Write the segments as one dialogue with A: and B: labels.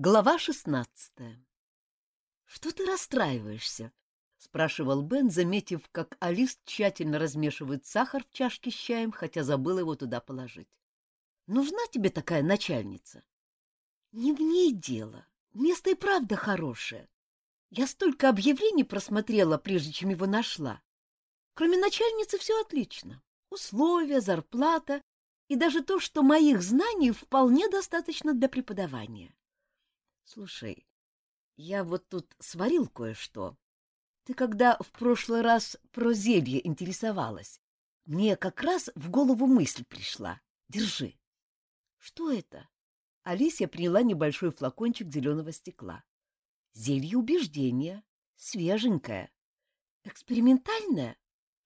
A: Глава шестнадцатая. «Что ты расстраиваешься?» — спрашивал Бен, заметив, как Алис тщательно размешивает сахар в чашке с чаем, хотя забыл его туда положить. «Нужна тебе такая начальница?» «Не в ней дело. Место и правда хорошее. Я столько объявлений просмотрела, прежде чем его нашла. Кроме начальницы все отлично. Условия, зарплата и даже то, что моих знаний вполне достаточно для преподавания. Слушай, я вот тут сварил кое-что. Ты когда в прошлый раз про зелье интересовалась, мне как раз в голову мысль пришла. Держи. Что это? Алисия приняла небольшой флакончик зеленого стекла. Зелье убеждения. Свеженькое. Экспериментальное?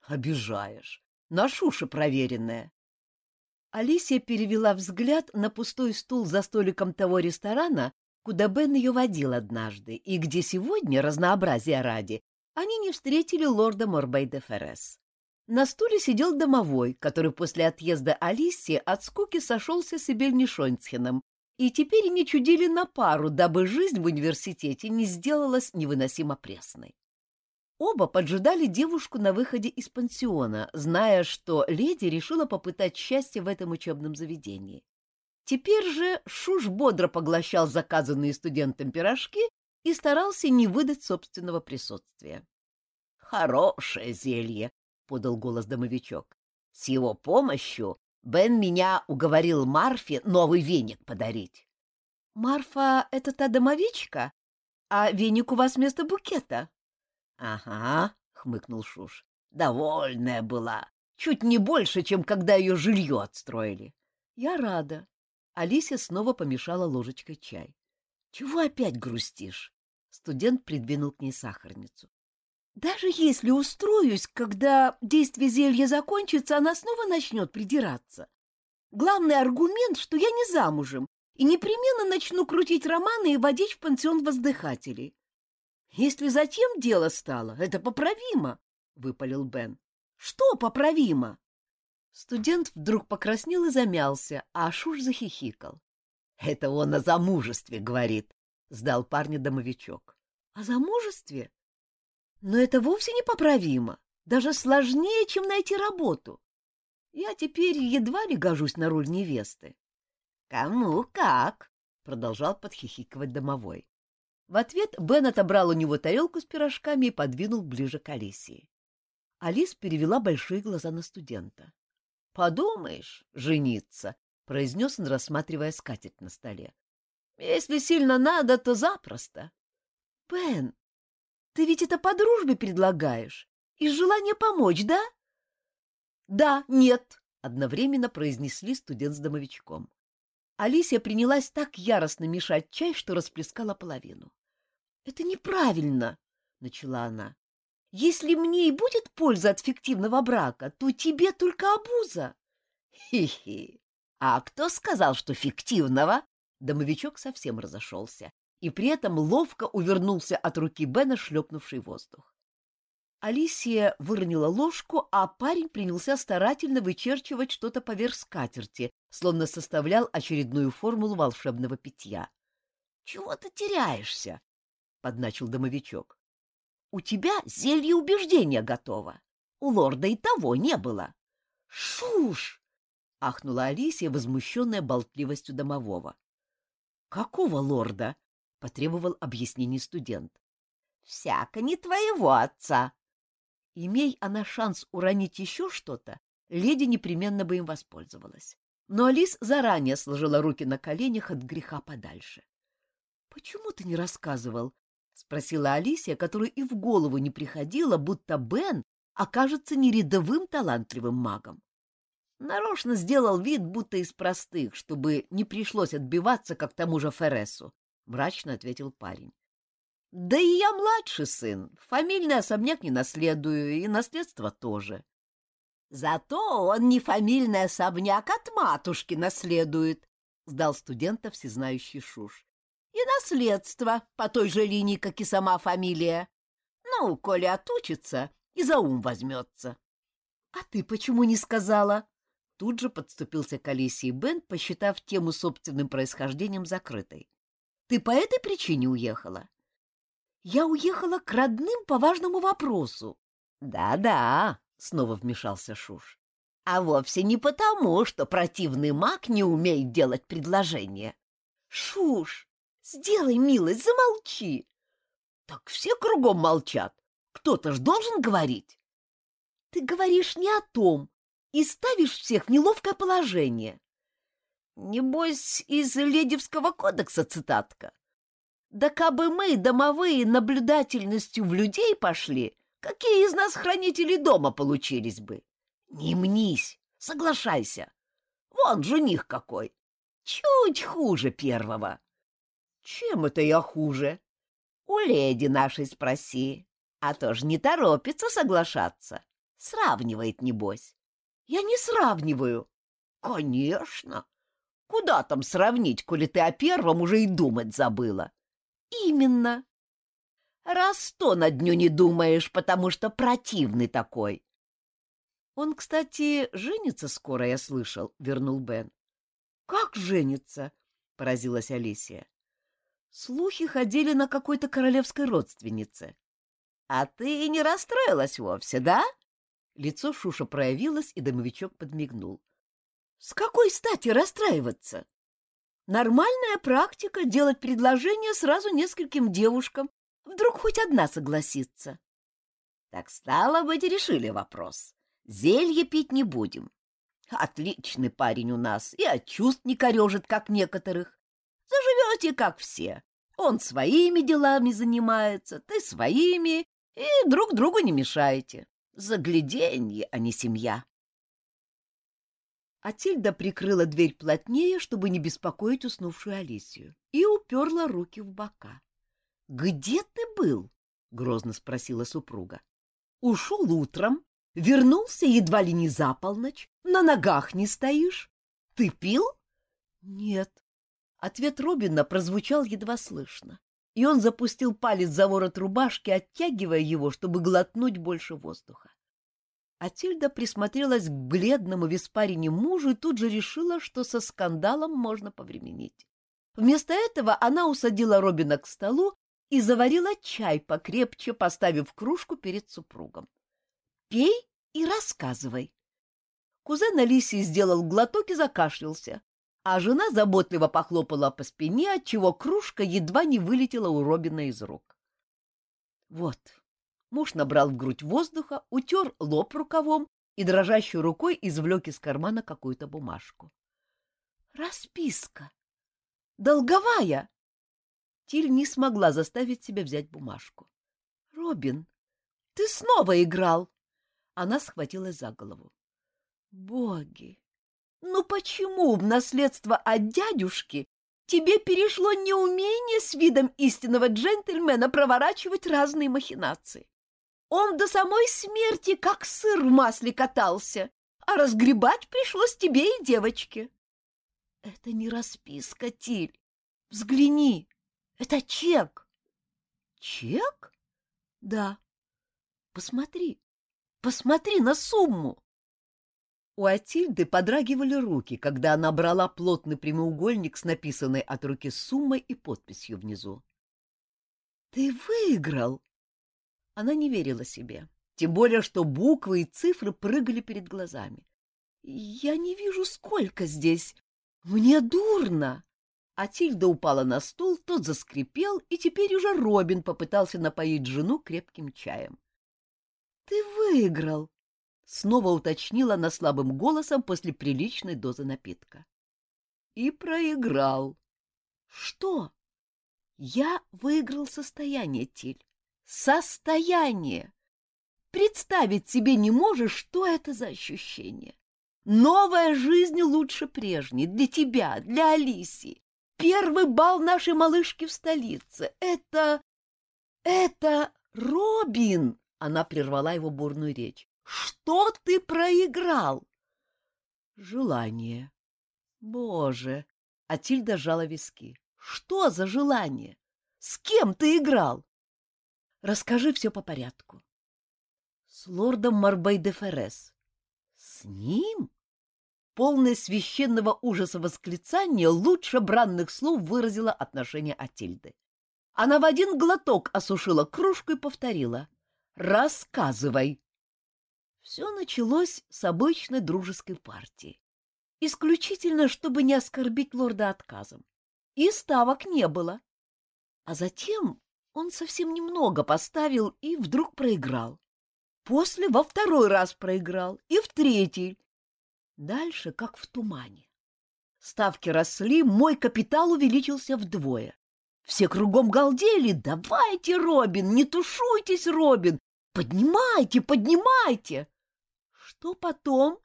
A: Обижаешь. На шуше проверенное. Алисия перевела взгляд на пустой стул за столиком того ресторана, куда Бен ее водил однажды, и где сегодня, разнообразия ради, они не встретили лорда Морбей де Феррес. На стуле сидел домовой, который после отъезда Алисии от скуки сошелся с Эбель Шонцхеном, и теперь не чудили на пару, дабы жизнь в университете не сделалась невыносимо пресной. Оба поджидали девушку на выходе из пансиона, зная, что леди решила попытать счастье в этом учебном заведении. Теперь же Шуш бодро поглощал заказанные студентам пирожки и старался не выдать собственного присутствия. — Хорошее зелье, — подал голос домовичок. — С его помощью Бен меня уговорил Марфе новый веник подарить. — Марфа — это та домовичка? А веник у вас вместо букета? — Ага, — хмыкнул Шуш. — Довольная была. Чуть не больше, чем когда ее жилье отстроили. — Я рада. Алисия снова помешала ложечкой чай. — Чего опять грустишь? Студент придвинул к ней сахарницу. — Даже если устроюсь, когда действие зелья закончится, она снова начнет придираться. Главный аргумент, что я не замужем, и непременно начну крутить романы и водить в пансион воздыхателей. — Если затем дело стало, это поправимо, — выпалил Бен. — Что поправимо? Студент вдруг покраснел и замялся, а Ашуш захихикал. — Это он о замужестве говорит, — сдал парня домовичок. — О замужестве? Но это вовсе непоправимо, даже сложнее, чем найти работу. Я теперь едва ли гожусь на роль невесты. — Кому как? — продолжал подхихикивать домовой. В ответ Бен отобрал у него тарелку с пирожками и подвинул ближе к Алисии. Алис перевела большие глаза на студента. — Подумаешь, жениться, — произнес он, рассматривая скатерть на столе. — Если сильно надо, то запросто. — Бен, ты ведь это по дружбе предлагаешь, из желания помочь, да? — Да, нет, — одновременно произнесли студент с домовичком. Алисия принялась так яростно мешать чай, что расплескала половину. — Это неправильно, — начала она. Если мне и будет польза от фиктивного брака, то тебе только обуза. Хи-хи. А кто сказал, что фиктивного? Домовичок совсем разошелся и при этом ловко увернулся от руки Бена, шлепнувший воздух. Алисия выронила ложку, а парень принялся старательно вычерчивать что-то поверх скатерти, словно составлял очередную формулу волшебного питья. — Чего ты теряешься? — подначил домовичок. У тебя зелье убеждения готово. У лорда и того не было. Шуш! ахнула Алисия, возмущенная болтливостью домового. Какого лорда? потребовал объяснений студент. Всяко не твоего отца. Имей она шанс уронить еще что-то, леди непременно бы им воспользовалась. Но Алис заранее сложила руки на коленях от греха подальше. — Почему ты не рассказывал? — спросила Алисия, которой и в голову не приходило, будто Бен окажется не рядовым талантливым магом. Нарочно сделал вид, будто из простых, чтобы не пришлось отбиваться, как тому же Фересу, — мрачно ответил парень. — Да и я младший сын, фамильный особняк не наследую, и наследство тоже. — Зато он не фамильный особняк от матушки наследует, — сдал студента всезнающий Шуш и наследство по той же линии, как и сама фамилия. Ну, коли отучится, и за ум возьмется. — А ты почему не сказала? Тут же подступился к Алисе Бен, посчитав тему собственным происхождением закрытой. — Ты по этой причине уехала? Я уехала к родным по важному вопросу. Да-да, снова вмешался Шуш. А вовсе не потому, что противный маг не умеет делать предложения. Шуш, сделай милость, замолчи. Так все кругом молчат. Кто-то ж должен говорить. Ты говоришь не о том и ставишь всех в неловкое положение. Небось, из Ледевского кодекса цитатка. Да кабы мы, домовые, наблюдательностью в людей пошли, какие из нас хранители дома получились бы? Не мнись, соглашайся. Вон жених какой. Чуть хуже первого. Чем это я хуже? У леди нашей спроси. А то ж не торопится соглашаться. Сравнивает, небось. Я не сравниваю. Конечно. Куда там сравнить, коли ты о первом уже и думать забыла? Именно. Раз сто на дню не думаешь, потому что противный такой. Он, кстати, женится скоро, я слышал, — вернул Бен. Как женится? — поразилась Алисия. Слухи ходили на какой-то королевской родственнице. А ты не расстроилась вовсе, да? Лицо Шуша проявилось, и домовичок подмигнул. С какой стати расстраиваться? Нормальная практика — делать предложение сразу нескольким девушкам. Вдруг хоть одна согласится. Так стало быть, решили вопрос. Зелье пить не будем. Отличный парень у нас и от чувств не корежит, как некоторых. Заживете, как все. Он своими делами занимается, ты своими, и друг другу не мешаете. Загляденье, а не семья. Атильда прикрыла дверь плотнее, чтобы не беспокоить уснувшую Алисию, и уперла руки в бока. — Где ты был? — грозно спросила супруга. — Ушел утром, вернулся едва ли не за полночь, на ногах не стоишь. Ты пил? — Нет. Ответ Робина прозвучал едва слышно, и он запустил палец за ворот рубашки, оттягивая его, чтобы глотнуть больше воздуха. Атильда присмотрелась к бледному в испарине мужу и тут же решила, что со скандалом можно повременить. Вместо этого она усадила Робина к столу и заварила чай покрепче, поставив кружку перед супругом. «Пей и рассказывай». Кузен Алисии сделал глоток и закашлялся, а жена заботливо похлопала по спине, отчего кружка едва не вылетела у Робина из рук. «Вот, Муж набрал в грудь воздуха, утер лоб рукавом и дрожащей рукой извлек из кармана какую-то бумажку. «Расписка! Долговая!» Тиль не смогла заставить себя взять бумажку. «Робин, ты снова играл!» Она схватилась за голову. «Боги! Ну почему в наследство от дядюшки тебе перешло неумение с видом истинного джентльмена проворачивать разные махинации? Он до самой смерти как сыр в масле катался, а разгребать пришлось тебе и девочке. — Это не расписка, Тиль. Взгляни, это чек. — Чек? — Да. Посмотри, посмотри на сумму. У Атильды подрагивали руки, когда она брала плотный прямоугольник с написанной от руки суммой и подписью внизу. — Ты выиграл! Она не верила себе, тем более, что буквы и цифры прыгали перед глазами. «Я не вижу, сколько здесь. Мне дурно!» А Тильда упала на стул, тот заскрипел, и теперь уже Робин попытался напоить жену крепким чаем. «Ты выиграл!» — снова уточнила она слабым голосом после приличной дозы напитка. «И проиграл». «Что?» «Я выиграл состояние, Тиль состояние. Представить себе не можешь, что это за ощущение. Новая жизнь лучше прежней для тебя, для Алисии. Первый бал нашей малышки в столице. Это... это Робин!» Она прервала его бурную речь. «Что ты проиграл?» «Желание». «Боже!» Атильда сжала виски. «Что за желание? С кем ты играл?» Расскажи все по порядку. С лордом Марбей де Феррес. С ним? полное священного ужаса восклицание лучше бранных слов выразило отношение Атильды. Она в один глоток осушила кружку и повторила. «Рассказывай!» Все началось с обычной дружеской партии. Исключительно, чтобы не оскорбить лорда отказом. И ставок не было. А затем он совсем немного поставил и вдруг проиграл. После во второй раз проиграл и в третий. Дальше как в тумане. Ставки росли, мой капитал увеличился вдвое. Все кругом галдели. «Давайте, Робин, не тушуйтесь, Робин! Поднимайте, поднимайте!» «Что потом?»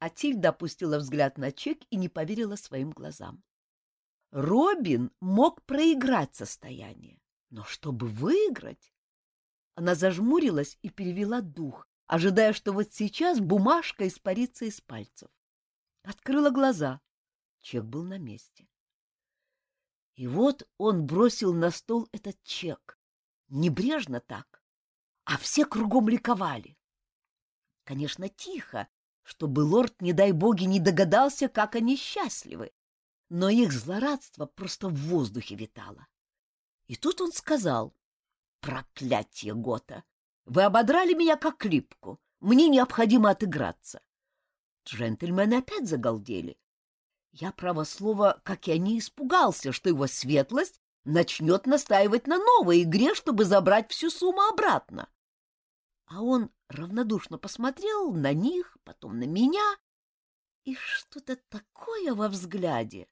A: Атильда опустила взгляд на чек и не поверила своим глазам. Робин мог проиграть состояние, но чтобы выиграть... Она зажмурилась и перевела дух, ожидая, что вот сейчас бумажка испарится из пальцев. Открыла глаза. Чек был на месте. И вот он бросил на стол этот чек. Небрежно так. А все кругом ликовали. Конечно, тихо, чтобы лорд, не дай боги, не догадался, как они счастливы. Но их злорадство просто в воздухе витало. И тут он сказал, «Проклятие, Гота! Вы ободрали меня как липку. Мне необходимо отыграться». Джентльмены опять загалдели. Я, право слово, как и они, испугался, что его светлость начнет настаивать на новой игре, чтобы забрать всю сумму обратно. А он равнодушно посмотрел на них, потом на меня, и что-то такое во взгляде.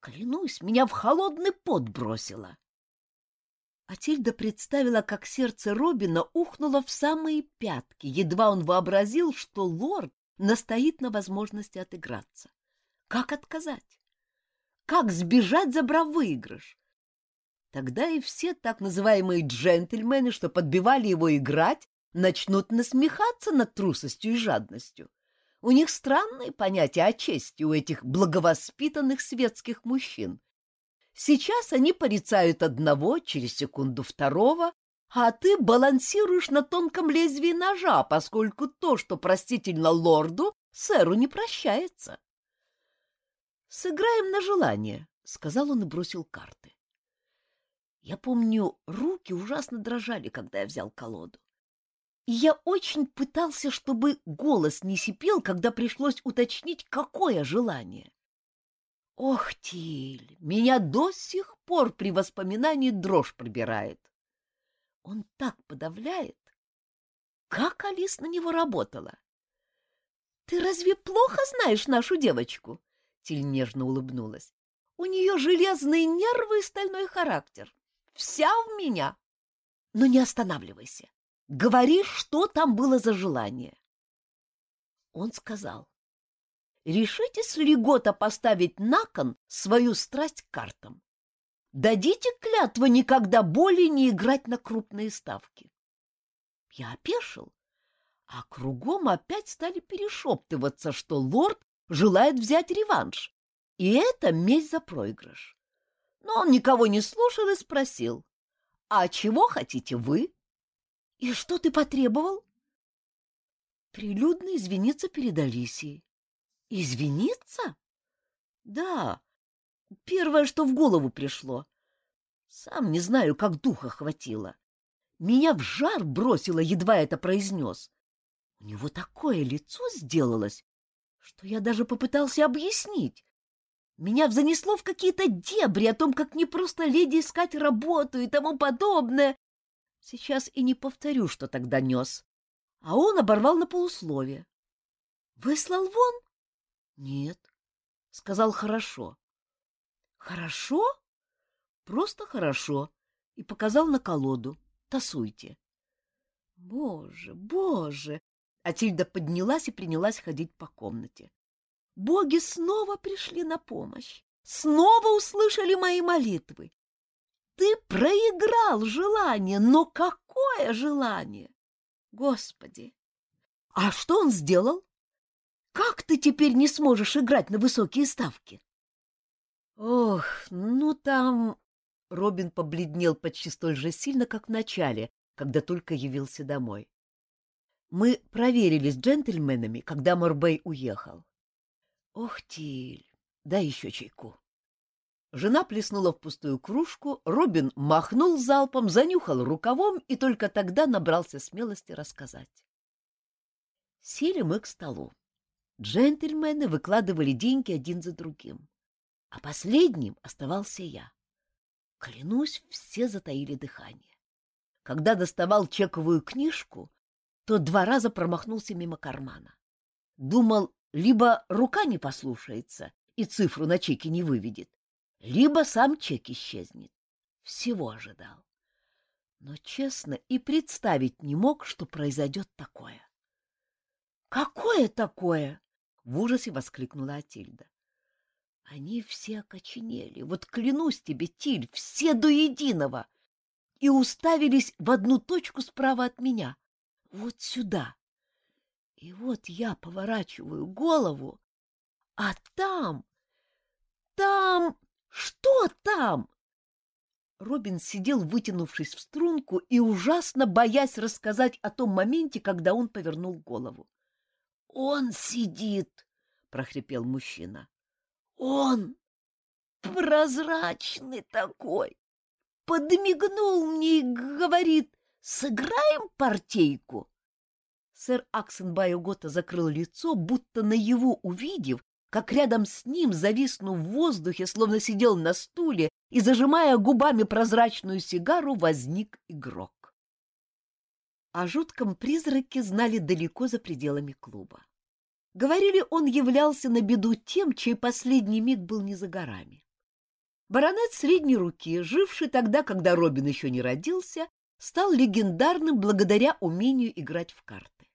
A: Клянусь, меня в холодный пот бросило. Атильда представила, как сердце Робина ухнуло в самые пятки, едва он вообразил, что лорд настоит на возможности отыграться. Как отказать? Как сбежать, забрав выигрыш? Тогда и все так называемые джентльмены, что подбивали его играть, начнут насмехаться над трусостью и жадностью. У них странные понятия о чести у этих благовоспитанных светских мужчин. Сейчас они порицают одного, через секунду второго, а ты балансируешь на тонком лезвии ножа, поскольку то, что простительно лорду, сэру не прощается. Сыграем на желание, — сказал он и бросил карты. Я помню, руки ужасно дрожали, когда я взял колоду. И я очень пытался, чтобы голос не сипел, когда пришлось уточнить, какое желание. Ох, Тиль, меня до сих пор при воспоминании дрожь пробирает. Он так подавляет. Как Алис на него работала? Ты разве плохо знаешь нашу девочку? Тиль нежно улыбнулась. У нее железные нервы и стальной характер. Вся в меня. Но не останавливайся. Говори, что там было за желание. Он сказал. Решитесь ли Гота поставить на кон свою страсть к картам? Дадите клятву никогда более не играть на крупные ставки. Я опешил, а кругом опять стали перешептываться, что лорд желает взять реванш, и это месть за проигрыш. Но он никого не слушал и спросил, «А чего хотите вы?» «И что ты потребовал?» Прилюдно извиниться перед Алисией. «Извиниться?» «Да, первое, что в голову пришло. Сам не знаю, как духа хватило. Меня в жар бросило, едва это произнес. У него такое лицо сделалось, что я даже попытался объяснить. Меня занесло в какие-то дебри о том, как не просто леди искать работу и тому подобное. Сейчас и не повторю, что тогда нес. А он оборвал на полусловие. — Выслал вон? — Нет. — Сказал хорошо. — Хорошо? Просто хорошо. И показал на колоду. Тасуйте. Боже, боже! Атильда поднялась и принялась ходить по комнате. Боги снова пришли на помощь, снова услышали мои молитвы. Ты проиграл желание, но какое желание? Господи! А что он сделал? Как ты теперь не сможешь играть на высокие ставки? Ох, ну там... Робин побледнел почти столь же сильно, как в начале, когда только явился домой. Мы проверили с джентльменами, когда Морбей уехал. Ох, Тиль, дай еще чайку. Жена плеснула в пустую кружку, Робин махнул залпом, занюхал рукавом и только тогда набрался смелости рассказать. Сели мы к столу. Джентльмены выкладывали деньги один за другим. А последним оставался я. Клянусь, все затаили дыхание. Когда доставал чековую книжку, то два раза промахнулся мимо кармана. Думал, либо рука не послушается и цифру на чеке не выведет, либо сам чек исчезнет. Всего ожидал. Но, честно, и представить не мог, что произойдет такое. «Какое такое?» — в ужасе воскликнула Атильда. Они все окоченели, вот клянусь тебе, Тиль, все до единого, и уставились в одну точку справа от меня, вот сюда. И вот я поворачиваю голову, а там, там, что там? Робин сидел, вытянувшись в струнку и ужасно боясь рассказать о том моменте, когда он повернул голову. — Он сидит, — прохрипел мужчина. Он прозрачный такой. Подмигнул мне и говорит, сыграем партейку. Сэр Аксенбай Угота закрыл лицо, будто на его увидев, как рядом с ним, зависнув в воздухе, словно сидел на стуле и, зажимая губами прозрачную сигару, возник игрок. О жутком призраке знали далеко за пределами клуба. Говорили, он являлся на беду тем, чей последний миг был не за горами. Баронет средней руки, живший тогда, когда Робин еще не родился, стал легендарным благодаря умению играть в карты.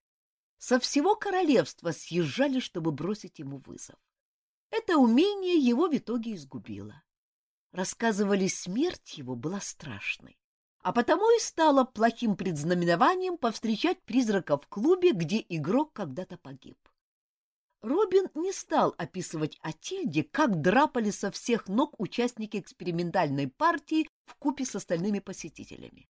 A: Со всего королевства съезжали, чтобы бросить ему вызов. Это умение его в итоге изгубило. Рассказывали, смерть его была страшной, а потому и стало плохим предзнаменованием повстречать призрака в клубе, где игрок когда-то погиб. Робин не стал описывать Атильде, как драпали со всех ног участники экспериментальной партии в купе с остальными посетителями.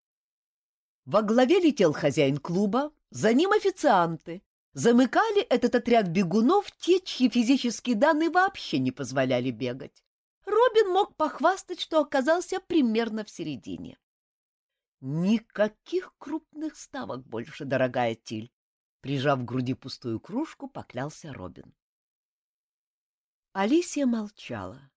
A: Во главе летел хозяин клуба, за ним официанты. Замыкали этот отряд бегунов те, чьи физические данные вообще не позволяли бегать. Робин мог похвастать, что оказался примерно в середине. Никаких крупных ставок больше, дорогая Тиль. Прижав к груди пустую кружку, поклялся Робин. Алисия молчала.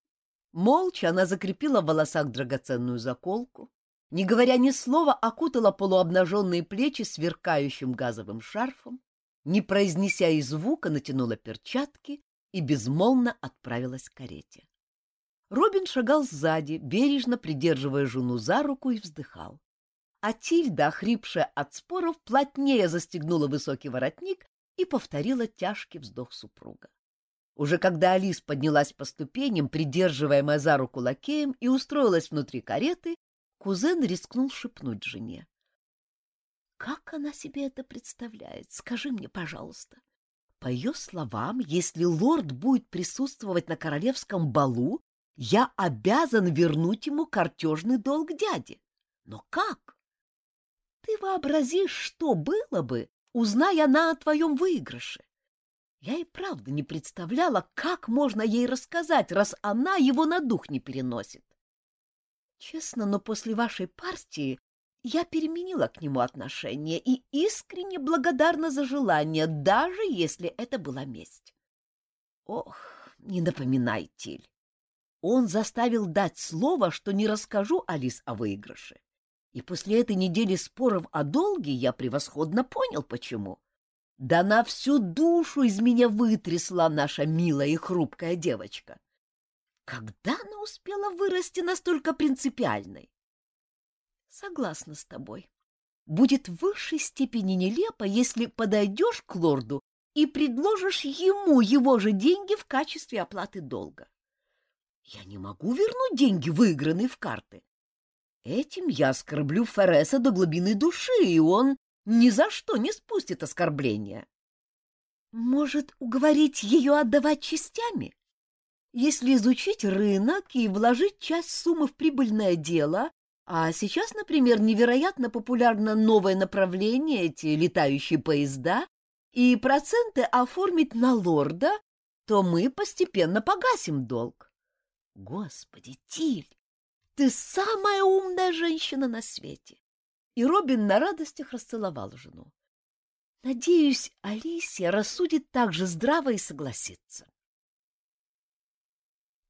A: Молча она закрепила в волосах драгоценную заколку, не говоря ни слова, окутала полуобнаженные плечи сверкающим газовым шарфом, не произнеся и звука, натянула перчатки и безмолвно отправилась к карете. Робин шагал сзади, бережно придерживая жену за руку, и вздыхал а Тильда, охрипшая от споров, плотнее застегнула высокий воротник и повторила тяжкий вздох супруга. Уже когда Алис поднялась по ступеням, придерживаемая за руку лакеем, и устроилась внутри кареты, кузен рискнул шепнуть жене. — Как она себе это представляет? Скажи мне, пожалуйста. По ее словам, если лорд будет присутствовать на королевском балу, я обязан вернуть ему картежный долг дяде. Но как? Ты вообразишь, что было бы, узная она о твоем выигрыше. Я и правда не представляла, как можно ей рассказать, раз она его на дух не переносит. Честно, но после вашей партии я переменила к нему отношение и искренне благодарна за желание, даже если это была месть. Ох, не напоминай, Тиль. Он заставил дать слово, что не расскажу Алис о выигрыше. И после этой недели споров о долге я превосходно понял, почему. Да на всю душу из меня вытрясла наша милая и хрупкая девочка. Когда она успела вырасти настолько принципиальной? Согласна с тобой. Будет в высшей степени нелепо, если подойдешь к лорду и предложишь ему его же деньги в качестве оплаты долга. Я не могу вернуть деньги, выигранные в карты. Этим я оскорблю Фереса до глубины души, и он ни за что не спустит оскорбления. Может, уговорить ее отдавать частями? Если изучить рынок и вложить часть суммы в прибыльное дело, а сейчас, например, невероятно популярно новое направление, эти летающие поезда, и проценты оформить на лорда, то мы постепенно погасим долг. Господи, Тиль, ты самая умная женщина на свете. И Робин на радостях расцеловал жену. Надеюсь, Алисия рассудит так же здраво и согласится.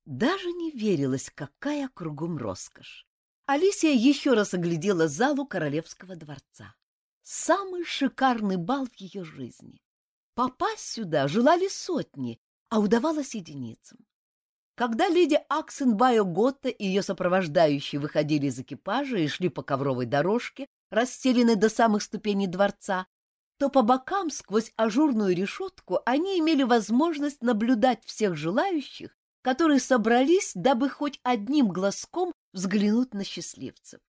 A: Даже не верилось, какая кругом роскошь. Алисия еще раз оглядела залу королевского дворца. Самый шикарный бал в ее жизни. Попасть сюда желали сотни, а удавалось единицам. Когда леди Аксенбайо Готта и ее сопровождающие выходили из экипажа и шли по ковровой дорожке, расстеленной до самых ступеней дворца, то по бокам сквозь ажурную решетку они имели возможность наблюдать всех желающих которые собрались, дабы хоть одним глазком взглянуть на счастливцев.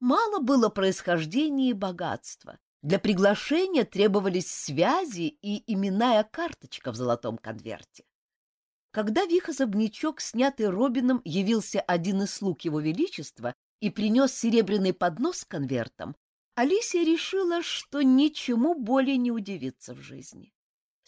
A: Мало было происхождения и богатства. Для приглашения требовались связи и именная карточка в золотом конверте. Когда вихозобнячок, снятый Робином, явился один из слуг его величества и принес серебряный поднос с конвертом, Алисия решила, что ничему более не удивится в жизни.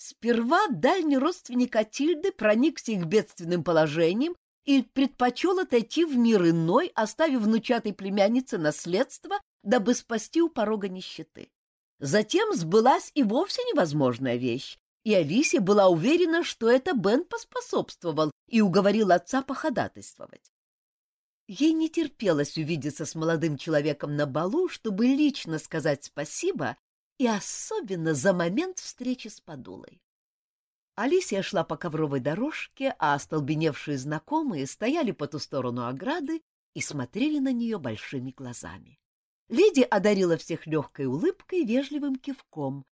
A: Сперва дальний родственник Атильды проникся их бедственным положением и предпочел отойти в мир иной, оставив внучатой племяннице наследство, дабы спасти у порога нищеты. Затем сбылась и вовсе невозможная вещь, и Алисия была уверена, что это Бен поспособствовал и уговорил отца походатайствовать. Ей не терпелось увидеться с молодым человеком на балу, чтобы лично сказать спасибо и особенно за момент встречи с Подулой. Алисия шла по ковровой дорожке, а остолбеневшие знакомые стояли по ту сторону ограды и смотрели на нее большими глазами. Леди одарила всех легкой улыбкой и вежливым кивком,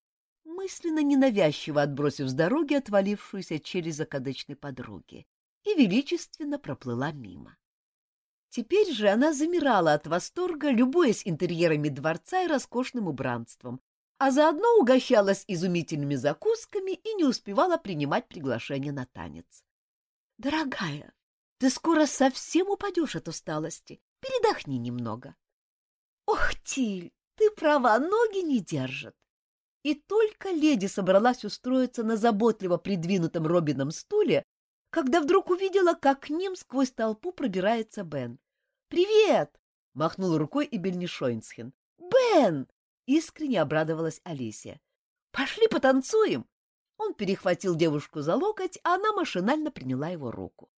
A: мысленно ненавязчиво отбросив с дороги отвалившуюся через закадычной подруги, и величественно проплыла мимо. Теперь же она замирала от восторга, любуясь интерьерами дворца и роскошным убранством, а заодно угощалась изумительными закусками и не успевала принимать приглашение на танец. — Дорогая, ты скоро совсем упадешь от усталости. Передохни немного. — Ох, Тиль, ты права, ноги не держат. И только леди собралась устроиться на заботливо придвинутом Робином стуле, когда вдруг увидела, как к ним сквозь толпу пробирается Бен. «Привет!» — махнул рукой и Бельнишойнсхен. «Бен! Искренне обрадовалась Алисия. «Пошли потанцуем!» Он перехватил девушку за локоть, а она машинально приняла его руку.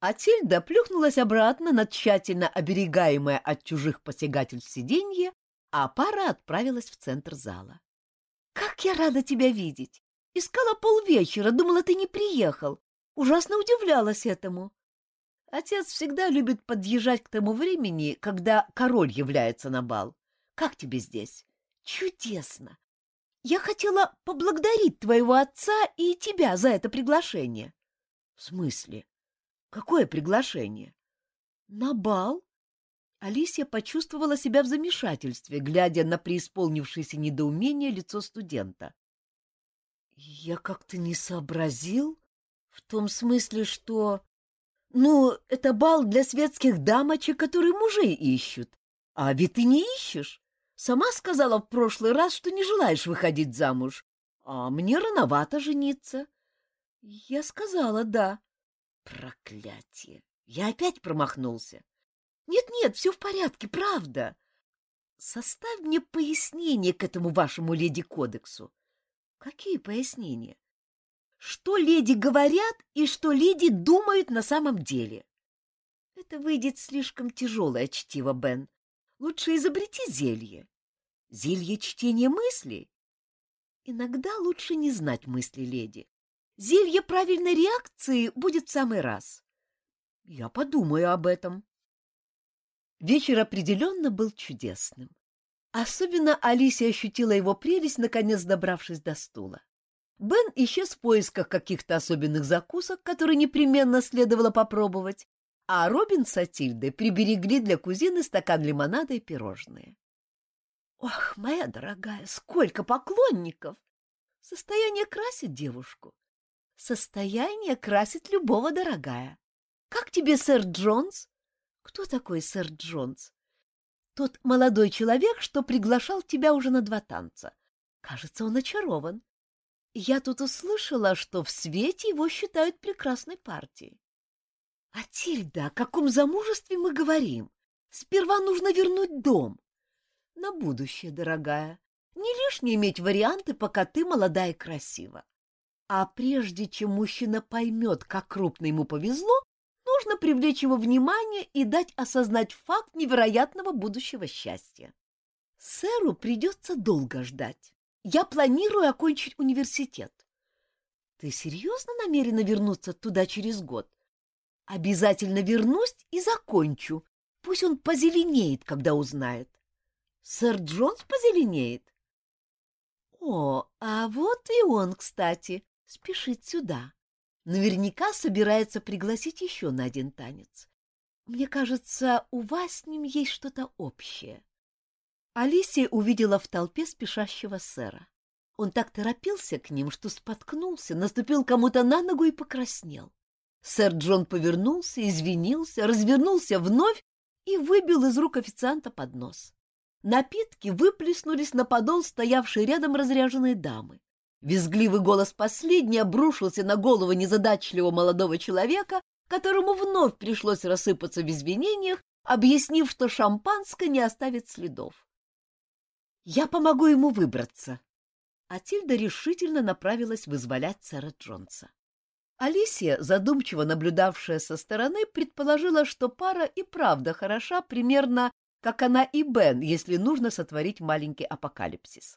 A: Атильда плюхнулась обратно на тщательно оберегаемое от чужих посягательств сиденье, а пара отправилась в центр зала. «Как я рада тебя видеть! Искала полвечера, думала, ты не приехал. Ужасно удивлялась этому. Отец всегда любит подъезжать к тому времени, когда король является на бал. Как тебе здесь? Чудесно! Я хотела поблагодарить твоего отца и тебя за это приглашение. В смысле? Какое приглашение? На бал? Алисия почувствовала себя в замешательстве, глядя на преисполнившееся недоумение лицо студента. Я как-то не сообразил, в том смысле, что... Ну, это бал для светских дамочек, которые мужей ищут. А ведь ты не ищешь. Сама сказала в прошлый раз, что не желаешь выходить замуж, а мне рановато жениться. Я сказала «да». Проклятие! Я опять промахнулся. Нет-нет, все в порядке, правда. Составь мне пояснение к этому вашему леди-кодексу. Какие пояснения? Что леди говорят и что леди думают на самом деле? Это выйдет слишком тяжелое чтиво, Бен. Лучше изобрети зелье. Зелье чтения мыслей? Иногда лучше не знать мысли леди. Зелье правильной реакции будет в самый раз. Я подумаю об этом. Вечер определенно был чудесным. Особенно Алисия ощутила его прелесть, наконец добравшись до стула. Бен исчез в поисках каких-то особенных закусок, которые непременно следовало попробовать, а Робин с Атильдой приберегли для кузины стакан лимонада и пирожные. Ох, моя дорогая, сколько поклонников! Состояние красит девушку. Состояние красит любого, дорогая. Как тебе сэр Джонс? Кто такой сэр Джонс? Тот молодой человек, что приглашал тебя уже на два танца. Кажется, он очарован. Я тут услышала, что в свете его считают прекрасной партией. — Атильда, о каком замужестве мы говорим? Сперва нужно вернуть дом. На будущее, дорогая. Не лишне иметь варианты, пока ты молода и красива. А прежде чем мужчина поймет, как крупно ему повезло, нужно привлечь его внимание и дать осознать факт невероятного будущего счастья. Сэру придется долго ждать. Я планирую окончить университет. Ты серьезно намерена вернуться туда через год? Обязательно вернусь и закончу. Пусть он позеленеет, когда узнает. Сэр Джонс позеленеет? О, а вот и он, кстати, спешит сюда. Наверняка собирается пригласить еще на один танец. Мне кажется, у вас с ним есть что-то общее. Алисия увидела в толпе спешащего сэра. Он так торопился к ним, что споткнулся, наступил кому-то на ногу и покраснел. Сэр Джон повернулся, извинился, развернулся вновь и выбил из рук официанта поднос. Напитки выплеснулись на подол стоявшей рядом разряженной дамы. Визгливый голос последней обрушился на голову незадачливого молодого человека, которому вновь пришлось рассыпаться в извинениях, объяснив, что шампанское не оставит следов. «Я помогу ему выбраться». А Тильда решительно направилась вызволять сэра Джонса. Алисия, задумчиво наблюдавшая со стороны, предположила, что пара и правда хороша примерно, как она и Бен, если нужно сотворить маленький апокалипсис.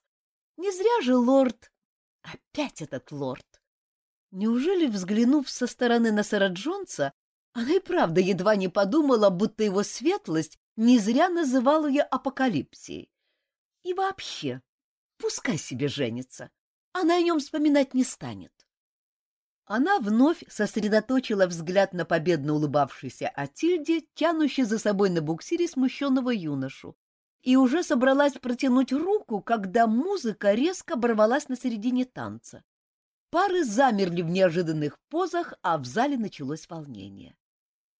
A: Не зря же лорд Опять этот лорд! Неужели, взглянув со стороны на сэра Джонса, она и правда едва не подумала, будто его светлость не зря называла ее апокалипсией. И вообще, пускай себе женится, она о нем вспоминать не станет. Она вновь сосредоточила взгляд на победно улыбавшейся Атильде, тянущей за собой на буксире смущенного юношу, и уже собралась протянуть руку, когда музыка резко оборвалась на середине танца. Пары замерли в неожиданных позах, а в зале началось волнение.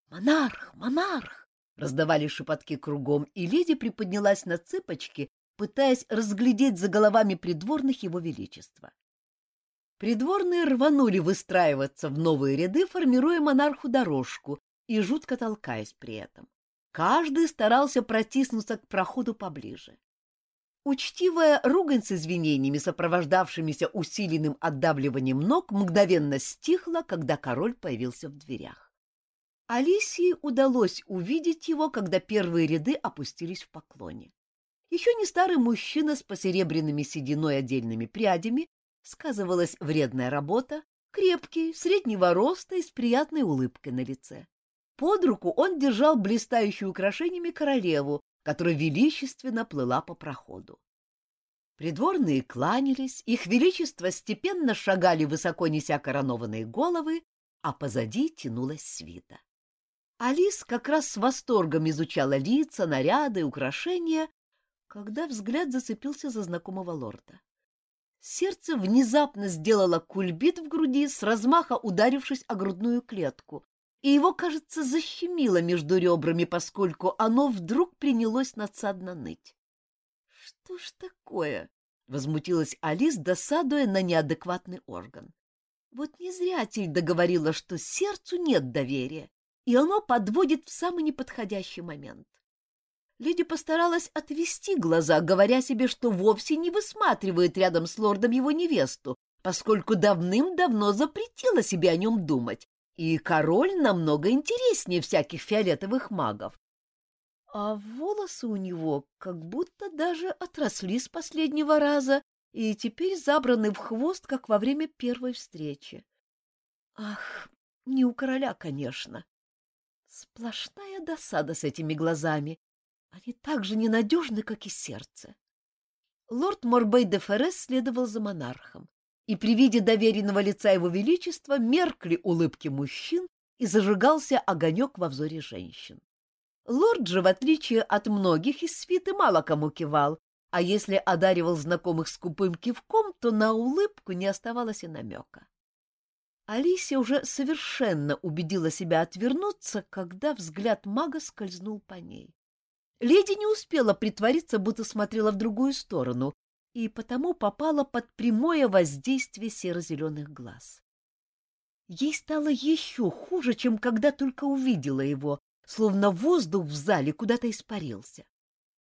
A: «Монарх! Монарх!» — раздавали шепотки кругом, и леди приподнялась на цыпочки, пытаясь разглядеть за головами придворных его величества. Придворные рванули выстраиваться в новые ряды, формируя монарху дорожку и жутко толкаясь при этом. Каждый старался протиснуться к проходу поближе. Учтивая ругань с извинениями, сопровождавшимися усиленным отдавливанием ног, мгновенно стихла, когда король появился в дверях. Алисии удалось увидеть его, когда первые ряды опустились в поклоне. Еще не старый мужчина с посеребряными сединой отдельными прядями, сказывалась вредная работа, крепкий, среднего роста и с приятной улыбкой на лице. Под руку он держал блистающую украшениями королеву, которая величественно плыла по проходу. Придворные кланялись, их величество степенно шагали высоко неся коронованные головы, а позади тянулась свита. Алис как раз с восторгом изучала лица, наряды, украшения, когда взгляд зацепился за знакомого лорда. Сердце внезапно сделало кульбит в груди, с размаха ударившись о грудную клетку, и его, кажется, защемило между ребрами, поскольку оно вдруг принялось надсадно ныть. — Что ж такое? — возмутилась Алис, досадуя на неадекватный орган. Вот не зря Тильда говорила, что сердцу нет доверия, и оно подводит в самый неподходящий момент. Леди постаралась отвести глаза, говоря себе, что вовсе не высматривает рядом с лордом его невесту, поскольку давным-давно запретила себе о нем думать, и король намного интереснее всяких фиолетовых магов. А волосы у него как будто даже отросли с последнего раза и теперь забраны в хвост, как во время первой встречи. Ах, не у короля, конечно. Сплошная досада с этими глазами. Они так же ненадежны, как и сердце. Лорд Морбей де Феррес следовал за монархом и при виде доверенного лица его величества меркли улыбки мужчин и зажигался огонек во взоре женщин. Лорд же, в отличие от многих из свиты, мало кому кивал, а если одаривал знакомых скупым кивком, то на улыбку не оставалось и намека. Алисия уже совершенно убедила себя отвернуться, когда взгляд мага скользнул по ней. Леди не успела притвориться, будто смотрела в другую сторону, и потому попала под прямое воздействие серо-зеленых глаз. Ей стало еще хуже, чем когда только увидела его, словно воздух в зале куда-то испарился.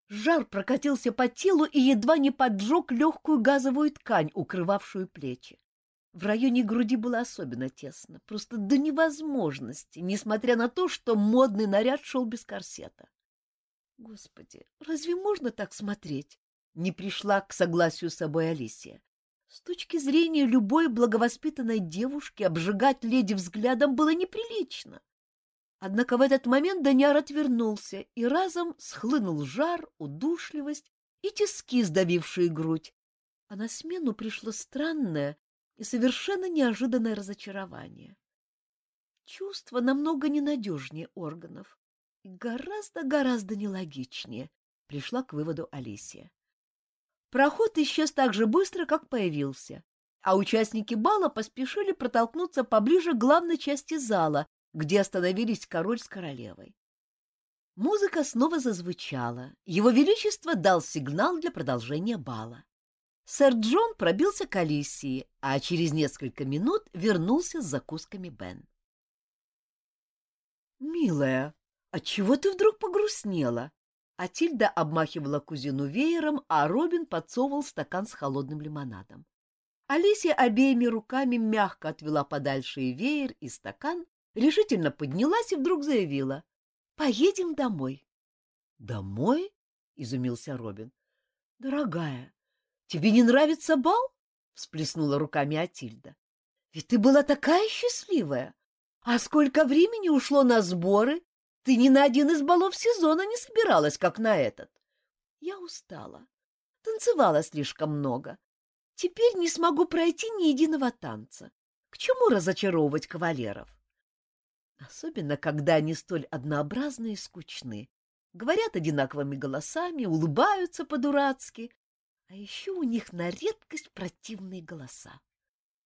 A: Жар прокатился по телу и едва не поджег легкую газовую ткань, укрывавшую плечи. В районе груди было особенно тесно, просто до невозможности, несмотря на то, что модный наряд шел без корсета. Господи, разве можно так смотреть? Не пришла к согласию с собой Алисия. С точки зрения любой благовоспитанной девушки обжигать леди взглядом было неприлично. Однако в этот момент Даниар отвернулся, и разом схлынул жар, удушливость и тиски, сдавившие грудь. А на смену пришло странное и совершенно неожиданное разочарование. Чувство намного ненадежнее органов гораздо-гораздо нелогичнее, пришла к выводу Алисия. Проход исчез так же быстро, как появился, а участники бала поспешили протолкнуться поближе к главной части зала, где остановились король с королевой. Музыка снова зазвучала. Его Величество дал сигнал для продолжения бала. Сэр Джон пробился к Алисии, а через несколько минут вернулся с закусками Бен. «Милая, отчего ты вдруг погрустнела?» Атильда обмахивала кузину веером, а Робин подсовывал стакан с холодным лимонадом. Алисия обеими руками мягко отвела подальше и веер, и стакан, решительно поднялась и вдруг заявила. — Поедем домой. — Домой? — изумился Робин. — Дорогая, тебе не нравится бал? — всплеснула руками Атильда. — Ведь ты была такая счастливая. А сколько времени ушло на сборы? Ты ни на один из балов сезона не собиралась, как на этот. Я устала. Танцевала слишком много. Теперь не смогу пройти ни единого танца. К чему разочаровывать кавалеров? Особенно, когда они столь однообразны и скучны. Говорят одинаковыми голосами, улыбаются по-дурацки, а еще у них на редкость противные голоса.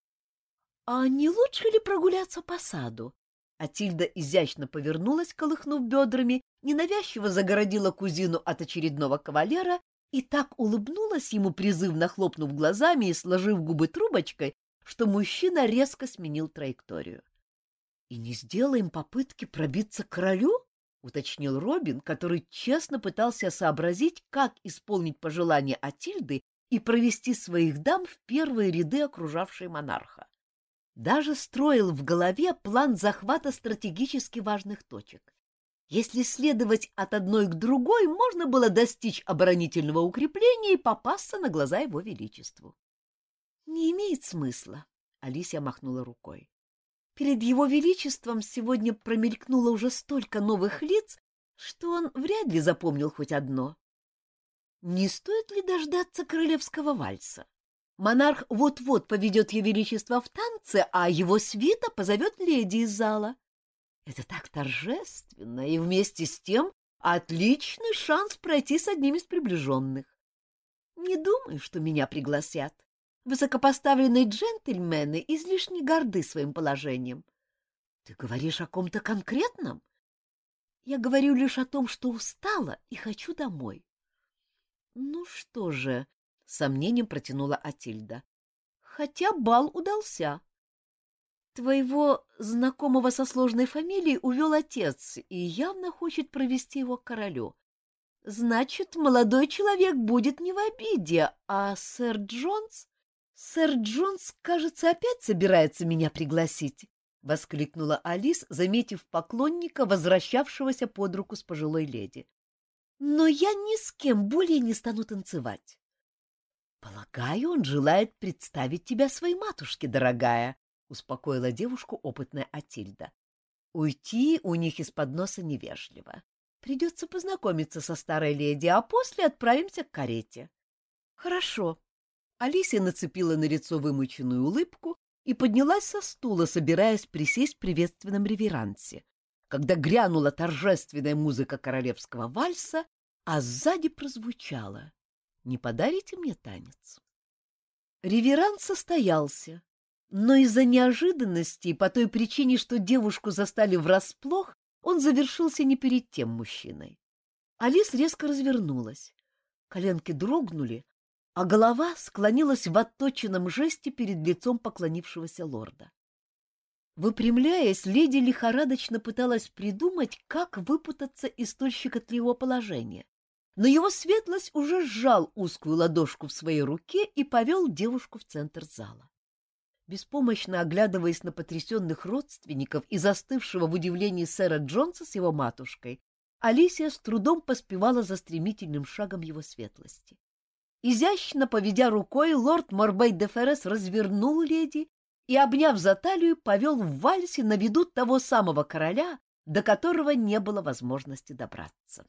A: — А не лучше ли прогуляться по саду? Атильда изящно повернулась, колыхнув бедрами, ненавязчиво загородила кузину от очередного кавалера и так улыбнулась ему, призывно хлопнув глазами и сложив губы трубочкой, что мужчина резко сменил траекторию. — И не сделаем попытки пробиться к королю? — уточнил Робин, который честно пытался сообразить, как исполнить пожелание Атильды и провести своих дам в первые ряды окружавшей монарха. Даже строил в голове план захвата стратегически важных точек. Если следовать от одной к другой, можно было достичь оборонительного укрепления и попасться на глаза его величеству. — Не имеет смысла, — Алисия махнула рукой. Перед его величеством сегодня промелькнуло уже столько новых лиц, что он вряд ли запомнил хоть одно. Не стоит ли дождаться королевского вальса? Монарх вот-вот поведет ее величество в танце, а его свита позовет леди из зала. Это так торжественно и вместе с тем отличный шанс пройти с одним из приближенных. Не думаю, что меня пригласят. Высокопоставленные джентльмены излишне горды своим положением. Ты говоришь о ком-то конкретном? Я говорю лишь о том, что устала и хочу домой. Ну что же, — сомнением протянула Атильда, — хотя бал удался. Твоего знакомого со сложной фамилией увел отец и явно хочет провести его к королю. Значит, молодой человек будет не в обиде, а сэр Джонс... «Сэр Джонс, кажется, опять собирается меня пригласить», — воскликнула Алис, заметив поклонника, возвращавшегося под руку с пожилой леди. «Но я ни с кем более не стану танцевать». «Полагаю, он желает представить тебя своей матушке, дорогая», — успокоила девушку опытная Атильда. «Уйти у них из-под носа невежливо. Придется познакомиться со старой леди, а после отправимся к карете». «Хорошо», Алисия нацепила на лицо вымученную улыбку и поднялась со стула, собираясь присесть в приветственном реверансе, когда грянула торжественная музыка королевского вальса, а сзади прозвучало «Не подарите мне танец?» Реверанс состоялся, но из-за неожиданности и по той причине, что девушку застали врасплох, он завершился не перед тем мужчиной. Алис резко развернулась. Коленки дрогнули, а голова склонилась в отточенном жесте перед лицом поклонившегося лорда. Выпрямляясь, леди лихорадочно пыталась придумать, как выпутаться из столь щекотливого положения. Но его светлость уже сжал узкую ладошку в своей руке и повел девушку в центр зала. Беспомощно оглядываясь на потрясенных родственников и застывшего в удивлении сэра Джонса с его матушкой, Алисия с трудом поспевала за стремительным шагом его светлости. Изящно поведя рукой, лорд Морбей де Феррес развернул леди и, обняв за талию, повел в вальсе на виду того самого короля, до которого не было возможности добраться.